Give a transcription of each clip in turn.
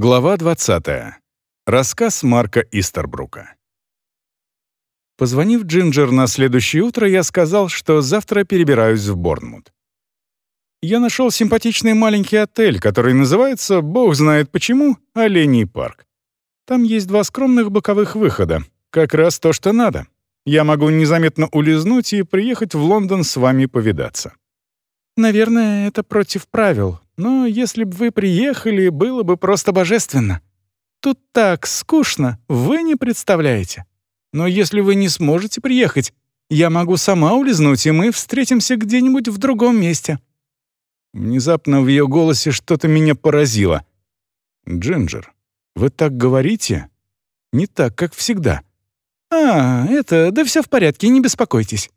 Глава 20. Рассказ Марка Истербрука. Позвонив Джинджер на следующее утро, я сказал, что завтра перебираюсь в Борнмут. Я нашел симпатичный маленький отель, который называется, бог знает почему, Оленей парк. Там есть два скромных боковых выхода. Как раз то, что надо. Я могу незаметно улизнуть и приехать в Лондон с вами повидаться. Наверное, это против правил, но если бы вы приехали, было бы просто божественно. Тут так скучно, вы не представляете. Но если вы не сможете приехать, я могу сама улизнуть, и мы встретимся где-нибудь в другом месте». Внезапно в ее голосе что-то меня поразило. «Джинджер, вы так говорите? Не так, как всегда». «А, это, да все в порядке, не беспокойтесь».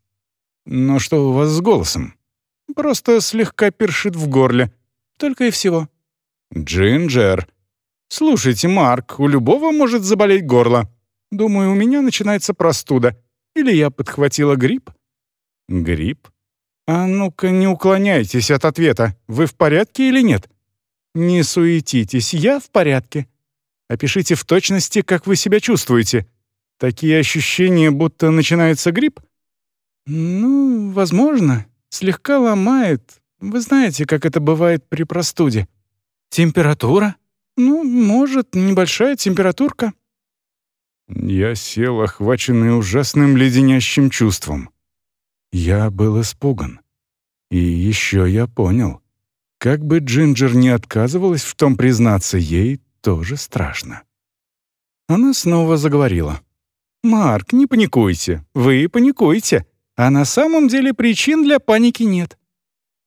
«Но что у вас с голосом?» «Просто слегка першит в горле. Только и всего». «Джинджер». «Слушайте, Марк, у любого может заболеть горло. Думаю, у меня начинается простуда. Или я подхватила грипп?» «Грипп? А ну-ка, не уклоняйтесь от ответа. Вы в порядке или нет?» «Не суетитесь, я в порядке. Опишите в точности, как вы себя чувствуете. Такие ощущения, будто начинается грипп?» «Ну, возможно. Слегка ломает, вы знаете, как это бывает при простуде. Температура? Ну, может, небольшая температурка. Я сел, охваченный ужасным леденящим чувством. Я был испуган. И еще я понял. Как бы Джинджер не отказывалась в том признаться, ей тоже страшно. Она снова заговорила. «Марк, не паникуйте. Вы паникуете. А на самом деле причин для паники нет.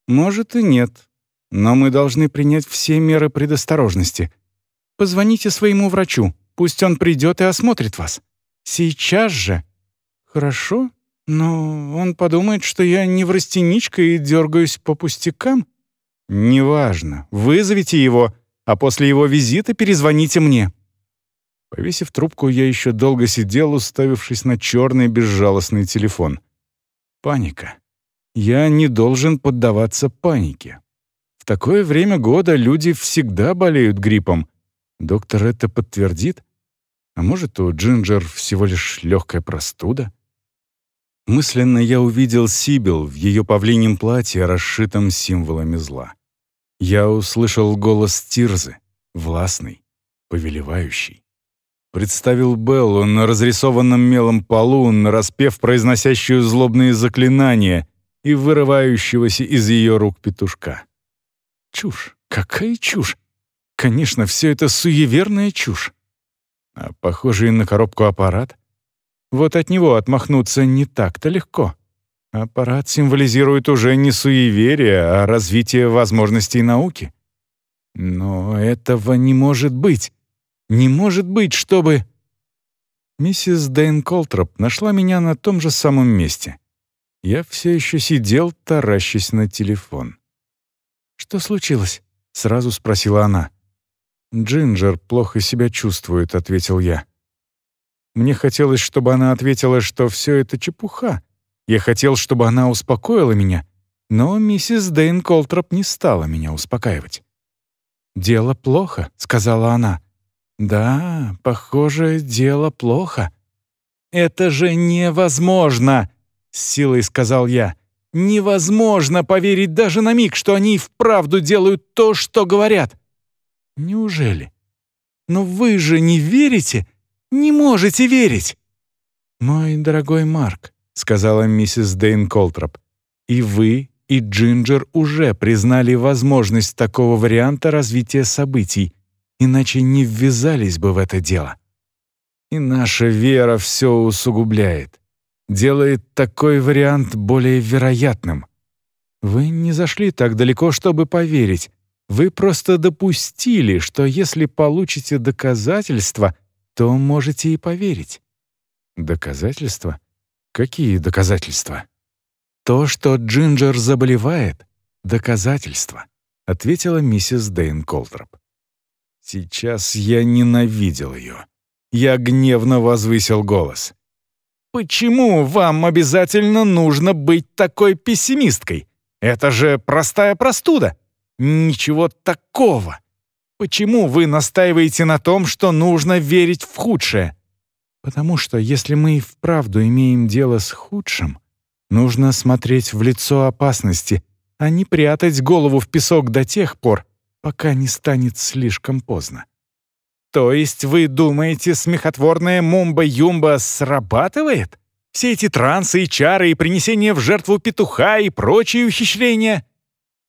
Может и нет. Но мы должны принять все меры предосторожности. Позвоните своему врачу. Пусть он придет и осмотрит вас. Сейчас же. Хорошо, но он подумает, что я неврастеничка и дергаюсь по пустякам. Неважно. Вызовите его, а после его визита перезвоните мне. Повесив трубку, я еще долго сидел, уставившись на черный безжалостный телефон. Паника. Я не должен поддаваться панике. В такое время года люди всегда болеют гриппом. Доктор это подтвердит? А может, у Джинджер всего лишь легкая простуда? Мысленно я увидел Сибил в ее павлинем платье, расшитом символами зла. Я услышал голос Тирзы, властный, повелевающий. Представил Беллу на разрисованном мелом полу, нараспев произносящую злобные заклинания, и вырывающегося из ее рук петушка. Чушь! Какая чушь! Конечно, все это суеверная чушь. А похожий на коробку аппарат? Вот от него отмахнуться не так-то легко. Аппарат символизирует уже не суеверие, а развитие возможностей науки. Но этого не может быть. Не может быть, чтобы... Миссис Дэйн Колтроп нашла меня на том же самом месте. Я все еще сидел, таращась на телефон. «Что случилось?» — сразу спросила она. «Джинджер плохо себя чувствует», — ответил я. Мне хотелось, чтобы она ответила, что все это чепуха. Я хотел, чтобы она успокоила меня, но миссис Дэйн Колтроп не стала меня успокаивать. «Дело плохо», — сказала она. «Да, похоже, дело плохо». «Это же невозможно!» С силой сказал я. «Невозможно поверить даже на миг, что они вправду делают то, что говорят». «Неужели? Но вы же не верите? Не можете верить!» «Мой дорогой Марк», — сказала миссис Дейн Колтроп, «и вы, и Джинджер уже признали возможность такого варианта развития событий, иначе не ввязались бы в это дело. И наша вера все усугубляет делает такой вариант более вероятным. Вы не зашли так далеко, чтобы поверить. Вы просто допустили, что если получите доказательства, то можете и поверить. Доказательства? Какие доказательства? То, что Джинджер заболевает — доказательство, ответила миссис Дэйн Колтроп. Сейчас я ненавидел ее. Я гневно возвысил голос. Почему вам обязательно нужно быть такой пессимисткой? Это же простая простуда. Ничего такого. Почему вы настаиваете на том, что нужно верить в худшее? Потому что если мы и вправду имеем дело с худшим, нужно смотреть в лицо опасности, а не прятать голову в песок до тех пор, пока не станет слишком поздно. То есть вы думаете, смехотворная мумба-юмба срабатывает? Все эти трансы и чары и принесение в жертву петуха и прочие ухищрения?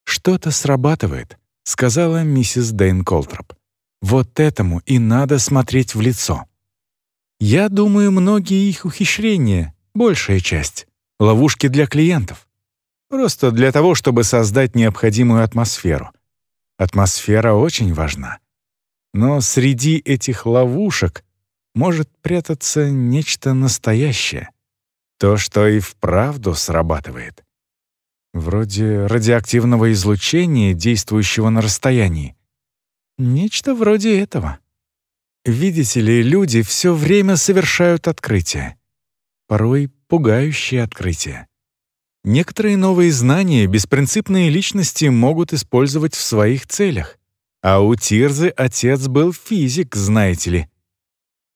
Что-то срабатывает, сказала миссис Дэйн Колтроп. Вот этому и надо смотреть в лицо. Я думаю, многие их ухищрения, большая часть, ловушки для клиентов. Просто для того, чтобы создать необходимую атмосферу. Атмосфера очень важна. Но среди этих ловушек может прятаться нечто настоящее. То, что и вправду срабатывает. Вроде радиоактивного излучения, действующего на расстоянии. Нечто вроде этого. Видите ли, люди все время совершают открытия. Порой пугающие открытия. Некоторые новые знания беспринципные личности могут использовать в своих целях. А у Тирзы отец был физик, знаете ли.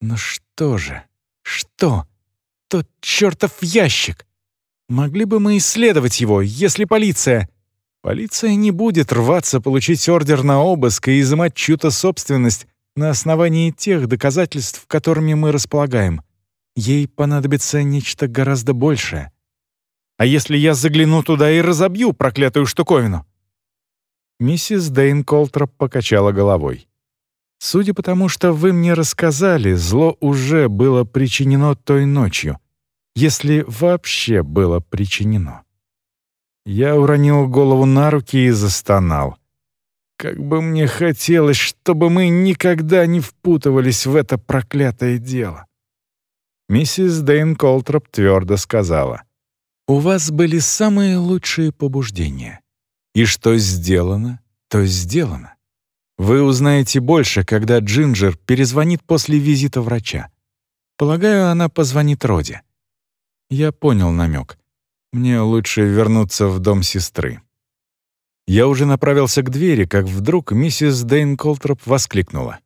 Но что же? Что? Тот чертов ящик! Могли бы мы исследовать его, если полиция... Полиция не будет рваться получить ордер на обыск и изымать чью-то собственность на основании тех доказательств, которыми мы располагаем. Ей понадобится нечто гораздо большее. А если я загляну туда и разобью проклятую штуковину? Миссис Дейн Колтроп покачала головой. «Судя по тому, что вы мне рассказали, зло уже было причинено той ночью, если вообще было причинено». Я уронил голову на руки и застонал. Как бы мне хотелось, чтобы мы никогда не впутывались в это проклятое дело. Миссис Дейн Колтроп твердо сказала, «У вас были самые лучшие побуждения. И что сделано, то сделано. Вы узнаете больше, когда Джинджер перезвонит после визита врача. Полагаю, она позвонит Роди. Я понял намек. Мне лучше вернуться в дом сестры. Я уже направился к двери, как вдруг миссис Дэйн Колтроп воскликнула.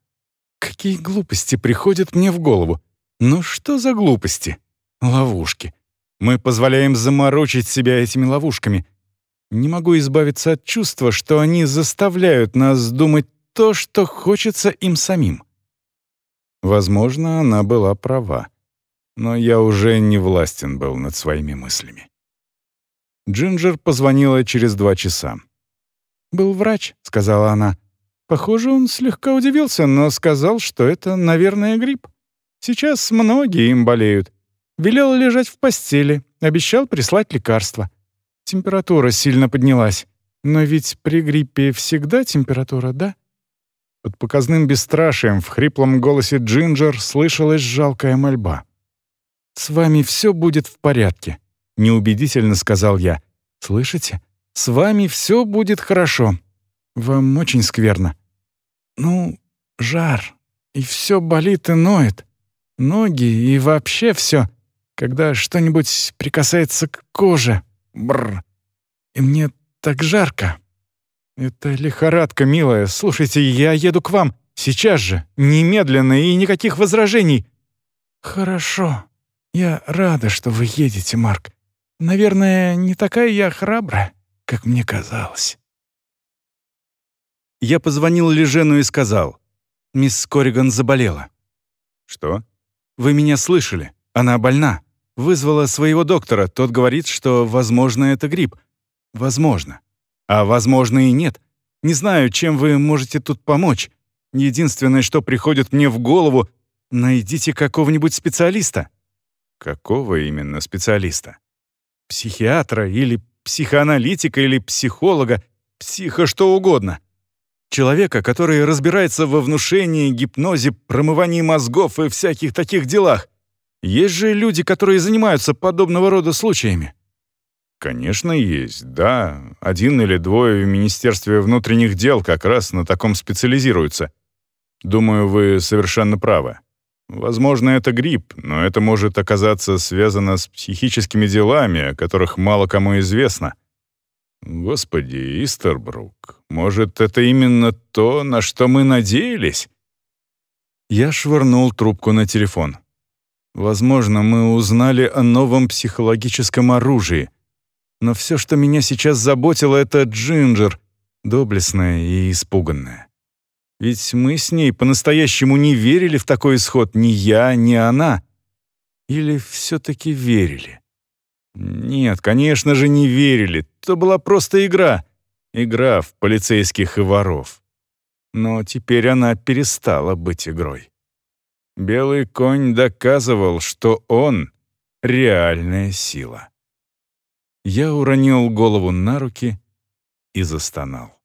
«Какие глупости приходят мне в голову! Ну что за глупости? Ловушки. Мы позволяем заморочить себя этими ловушками, не могу избавиться от чувства, что они заставляют нас думать то, что хочется им самим. Возможно, она была права, но я уже не властен был над своими мыслями. Джинджер позвонила через два часа. «Был врач», — сказала она. «Похоже, он слегка удивился, но сказал, что это, наверное, грипп. Сейчас многие им болеют. Велел лежать в постели, обещал прислать лекарства. Температура сильно поднялась. Но ведь при гриппе всегда температура, да? Под показным бесстрашием в хриплом голосе Джинджер слышалась жалкая мольба. «С вами все будет в порядке», — неубедительно сказал я. «Слышите? С вами все будет хорошо. Вам очень скверно. Ну, жар, и все болит и ноет. Ноги и вообще все, когда что-нибудь прикасается к коже. Бррр. И мне так жарко. Это лихорадка, милая. Слушайте, я еду к вам. Сейчас же. Немедленно и никаких возражений. Хорошо. Я рада, что вы едете, Марк. Наверное, не такая я храбрая, как мне казалось. Я позвонил Лежену и сказал. Мисс Кориган заболела. Что? Вы меня слышали. Она больна. Вызвала своего доктора. Тот говорит, что, возможно, это грипп. Возможно. А возможно и нет. Не знаю, чем вы можете тут помочь. Единственное, что приходит мне в голову, найдите какого-нибудь специалиста. Какого именно специалиста? Психиатра или психоаналитика или психолога, психо что угодно. Человека, который разбирается во внушении, гипнозе, промывании мозгов и всяких таких делах. Есть же люди, которые занимаются подобного рода случаями. Конечно, есть. Да, один или двое в Министерстве внутренних дел как раз на таком специализируются. Думаю, вы совершенно правы. Возможно, это грипп, но это может оказаться связано с психическими делами, о которых мало кому известно. Господи, Истербрук, может, это именно то, на что мы надеялись? Я швырнул трубку на телефон. Возможно, мы узнали о новом психологическом оружии. Но все, что меня сейчас заботило, это Джинджер, доблестная и испуганная. Ведь мы с ней по-настоящему не верили в такой исход, ни я, ни она. Или все-таки верили? Нет, конечно же, не верили. Это была просто игра. Игра в полицейских и воров. Но теперь она перестала быть игрой. Белый конь доказывал, что он — реальная сила. Я уронил голову на руки и застонал.